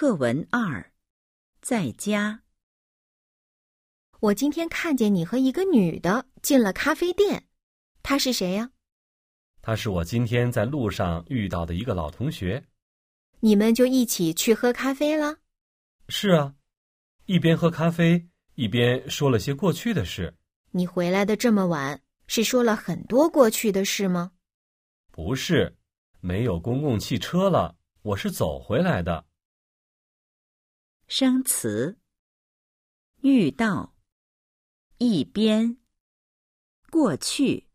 课文二，在家。我今天看见你和一个女的进了咖啡店，她是谁呀？她是我今天在路上遇到的一个老同学。你们就一起去喝咖啡了？是啊，一边喝咖啡一边说了些过去的事。你回来的这么晚，是说了很多过去的事吗？不是，没有公共汽车了，我是走回来的。生词：遇到、一边、过去。